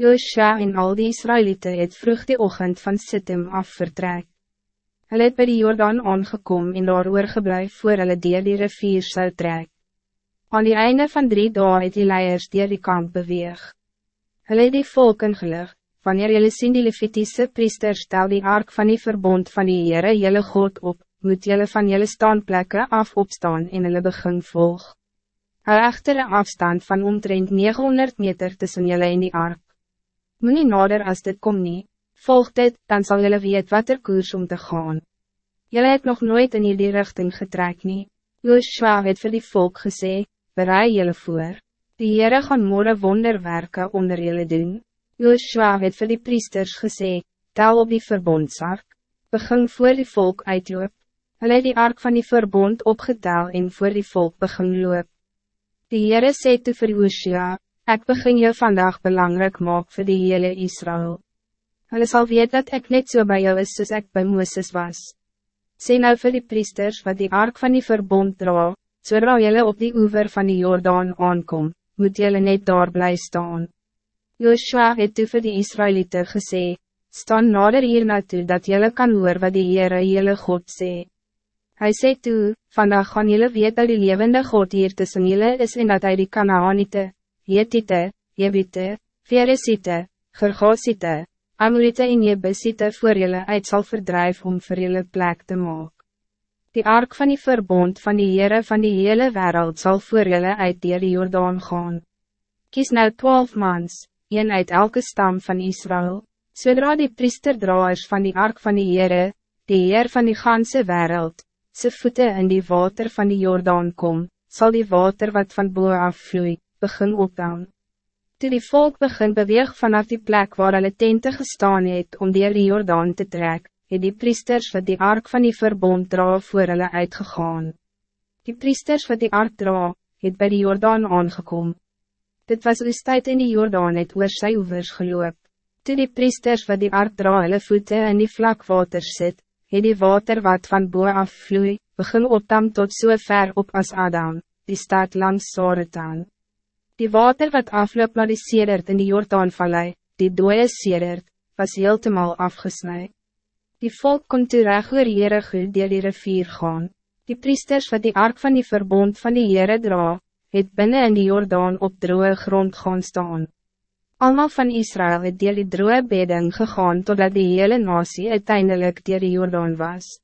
Joshua en al die Israëlieten het vroeg die ochtend van Sittim af vertrek. Hulle het by die Jordaan aangekom en daar oorgebleef voor hulle deel die rivier sou trek. Aan die einde van drie dagen het die leiers deel die kamp beweeg. Hulle het die volk ingelig, wanneer jullie sien die Levitiese priester stel die ark van die verbond van die Heere jylle God op, moet jullie van jullie standplekken af opstaan en hulle begin volg. Hou echter een afstand van omtrent 900 meter tussen jullie in die ark. Moet nie nader als dit kom nie, volg dit, dan zal jullie weet wat er koers om te gaan. Jullie het nog nooit in die richting getrek nie. Joshua het vir die volk gesê, berei jullie voor. Die Heere gaan morgen wonderwerken onder jullie doen. Joshua het vir die priesters gesê, tel op die verbondsark, begin voor die volk uitloop. Hulle het die ark van die verbond opgetel en voor die volk begin loop. Die Heere sê toe vir Joshua, Ik begin je vandaag belangrijk maak voor de hele Israël. Hulle zal weten dat ik net zo so bij jou is soos ik bij Moeses was. Sê nou vir die priesters wat die ark van die verbond dra, zodra jylle op die oever van die Jordaan aankom, moet jylle net daar blij staan. Joshua het toe vir die Israëlieten gesê, staan nader hier naartoe dat jylle kan hoor wat die Heere jylle God sê. Hij sê toe, vandaag gaan jylle weet dat die levende God hier tussen jylle is en dat hij die Kanaanite, Jetite, Jebite, Veresite, Gergosite, Amorite en Jebusite voor jullie uit zal verdrijven om voor jullie plek te maken. Die ark van die verbond van die Heere van die hele wereld zal voor jullie uit die Jordaan gaan. Kies nou twaalf mans, een uit elke stam van Israël, zodra die priesterdraaiers van die ark van die Heere, die Heer van die ganse wereld, ze voeten in die water van die Jordaan kom, zal die water wat van boe afvloeit begin opbouwen. Toe die volk begin beweeg vanaf die plek waar hulle tente gestaan het om die Jordaan te trek, het die priesters wat die ark van die verbond dra voor hulle uitgegaan. Die priesters wat die ark dra, het bij die Jordaan aangekom. Dit was oos tyd in die Jordaan het oor sy oevers geloop. Toe die priesters wat die ark dra hulle voete in die vlak water sit, het die water wat van boe afvloei, begin opdam tot so ver op as Adam, die stad langs Saretaan. Die water wat afloop naar die sedert in die Jordaanvallei, die dooie sedert, was heeltemal afgesnijd. Die volk kon toe reg oor Heerige dier die rivier gaan. Die priesters wat die ark van die verbond van die Heere dra, het binnen in die Jordaan op droge grond gaan staan. Almal van Israël het dier die droge bedding gegaan totdat die hele nasie uiteindelijk dier die Jordaan was.